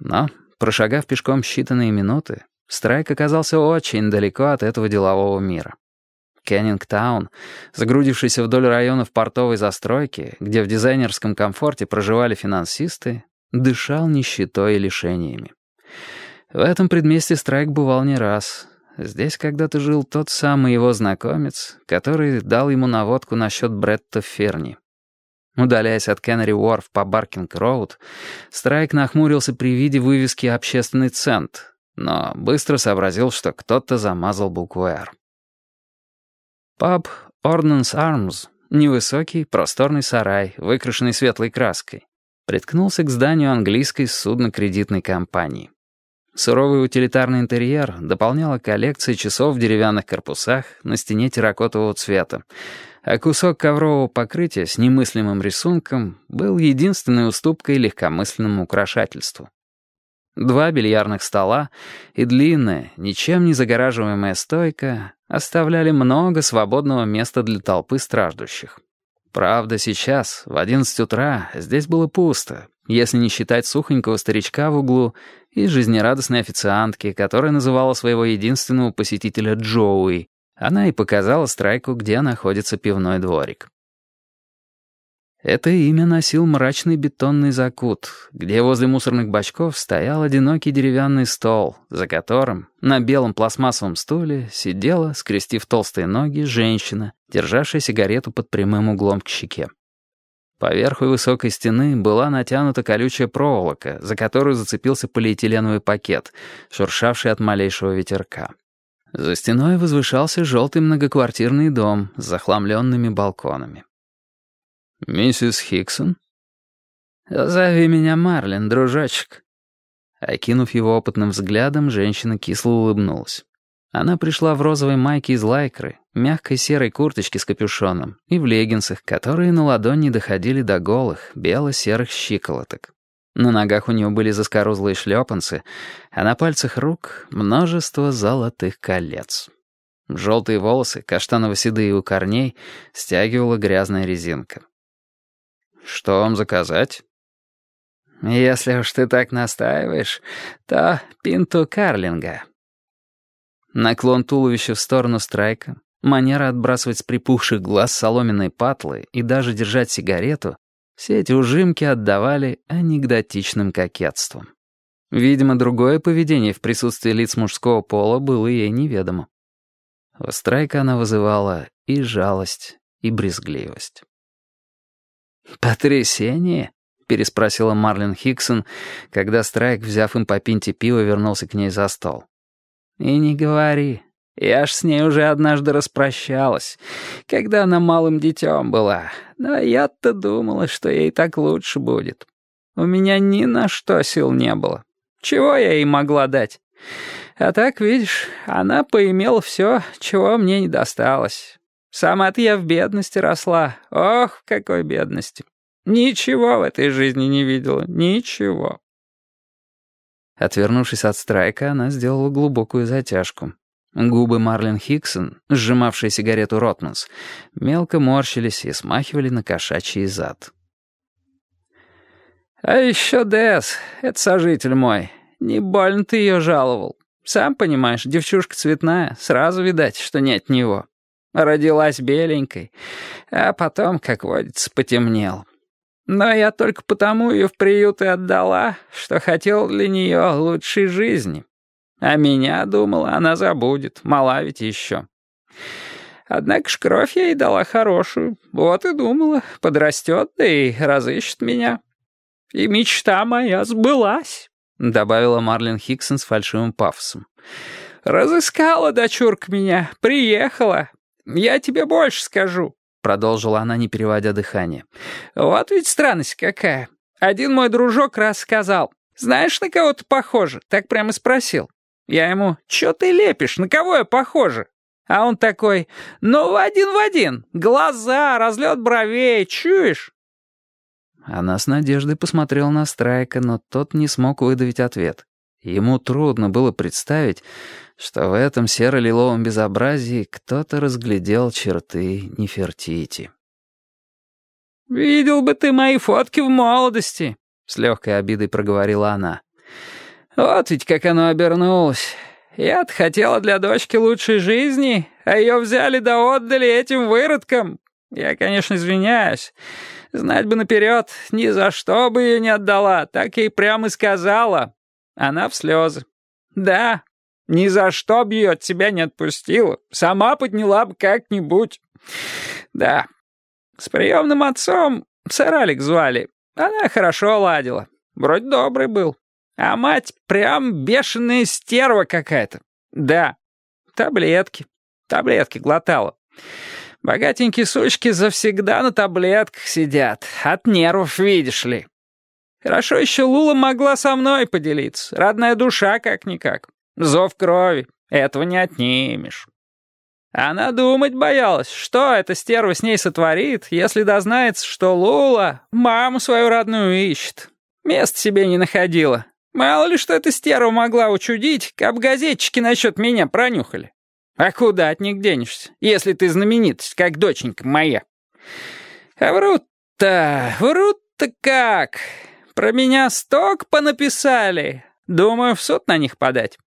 Но, прошагав пешком считанные минуты, Страйк оказался очень далеко от этого делового мира. Кеннингтаун, загрудившийся вдоль районов портовой застройки, где в дизайнерском комфорте проживали финансисты, дышал нищетой и лишениями. В этом предместе Страйк бывал не раз. Здесь когда-то жил тот самый его знакомец, который дал ему наводку насчет Бретта Ферни. Удаляясь от Кеннери Уорф по Баркинг-Роуд, Страйк нахмурился при виде вывески «Общественный цент», но быстро сообразил, что кто-то замазал букву «Р». Паб «Орднанс Армс» — невысокий, просторный сарай, выкрашенный светлой краской, приткнулся к зданию английской судно-кредитной компании. Суровый утилитарный интерьер дополняла коллекция часов в деревянных корпусах на стене терракотового цвета, а кусок коврового покрытия с немыслимым рисунком был единственной уступкой легкомысленному украшательству. Два бильярдных стола и длинная, ничем не загораживаемая стойка оставляли много свободного места для толпы страждущих. Правда, сейчас, в одиннадцать утра, здесь было пусто, если не считать сухонького старичка в углу и жизнерадостной официантки, которая называла своего единственного посетителя Джоуи, она и показала Страйку, где находится пивной дворик. Это имя носил мрачный бетонный закут, где возле мусорных бачков стоял одинокий деревянный стол, за которым на белом пластмассовом стуле сидела, скрестив толстые ноги, женщина, державшая сигарету под прямым углом к щеке. Поверху высокой стены была натянута колючая проволока, за которую зацепился полиэтиленовый пакет, шуршавший от малейшего ветерка. За стеной возвышался желтый многоквартирный дом с захламленными балконами. «Миссис Хиксон?» «Зови меня Марлин, дружочек». Окинув его опытным взглядом, женщина кисло улыбнулась. Она пришла в розовой майке из лайкры, мягкой серой курточке с капюшоном и в леггинсах, которые на ладони доходили до голых, бело-серых щиколоток. На ногах у нее были заскорузлые шлепанцы, а на пальцах рук множество золотых колец. Желтые волосы, каштаново-седые у корней, стягивала грязная резинка. «Что вам заказать?» «Если уж ты так настаиваешь, то пинту карлинга». Наклон туловища в сторону страйка, манера отбрасывать с припухших глаз соломенной патлы и даже держать сигарету все эти ужимки отдавали анекдотичным кокетством. Видимо, другое поведение в присутствии лиц мужского пола было ей неведомо. У Страйка она вызывала и жалость, и брезгливость. «Потрясение?» — переспросила Марлин Хиксон, когда Страйк, взяв им по пинте пива, вернулся к ней за стол. «И не говори. Я ж с ней уже однажды распрощалась, когда она малым детем была. Но я-то думала, что ей так лучше будет. У меня ни на что сил не было. Чего я ей могла дать? А так, видишь, она поимела все, чего мне не досталось. Сама-то я в бедности росла. Ох, какой бедности. Ничего в этой жизни не видела. Ничего. Отвернувшись от страйка, она сделала глубокую затяжку. Губы Марлен Хиксон, сжимавшие сигарету Ротманс, мелко морщились и смахивали на кошачий зад. «А еще Дэс, это сожитель мой. Не больно ты ее жаловал. Сам понимаешь, девчушка цветная, сразу видать, что не от него. Родилась беленькой, а потом, как водится, потемнел. Но я только потому ее в приют и отдала, что хотел для нее лучшей жизни». А меня, думала, она забудет, мала ведь еще. Однако ж кровь я ей дала хорошую. Вот и думала, подрастет, да и разыщет меня. И мечта моя сбылась, — добавила Марлин Хиксон с фальшивым пафосом. «Разыскала дочурка меня, приехала. Я тебе больше скажу», — продолжила она, не переводя дыхание. «Вот ведь странность какая. Один мой дружок раз сказал, знаешь, на кого ты похожа? Так прямо спросил. Я ему, «Чё ты лепишь? На кого я похожа?» А он такой, «Ну, один в один. Глаза, разлет бровей, чуешь?» Она с надеждой посмотрела на Страйка, но тот не смог выдавить ответ. Ему трудно было представить, что в этом серо-лиловом безобразии кто-то разглядел черты Нефертити. «Видел бы ты мои фотки в молодости», — с легкой обидой проговорила она. Вот ведь как оно обернулось. Я-то хотела для дочки лучшей жизни, а ее взяли да отдали этим выродкам. Я, конечно, извиняюсь. Знать бы наперед, ни за что бы ее не отдала, так ей прямо и сказала. Она в слезы. Да, ни за что б ее от тебя не отпустила. Сама подняла бы как-нибудь. Да, с приемным отцом, сэр Алик звали, она хорошо ладила. Вроде добрый был. А мать прям бешеная стерва какая-то. Да, таблетки, таблетки глотала. Богатенькие сучки завсегда на таблетках сидят. От нервов, видишь ли. Хорошо еще Лула могла со мной поделиться. Родная душа как-никак. Зов крови. Этого не отнимешь. Она думать боялась, что эта стерва с ней сотворит, если дознается, что Лула маму свою родную ищет. Мест себе не находила. Мало ли, что эта стерва могла учудить, как газетчики насчет меня пронюхали. А куда от них денешься, если ты знаменитость, как доченька моя? А врут-то, врут-то как? Про меня сток понаписали. Думаю, в суд на них подать.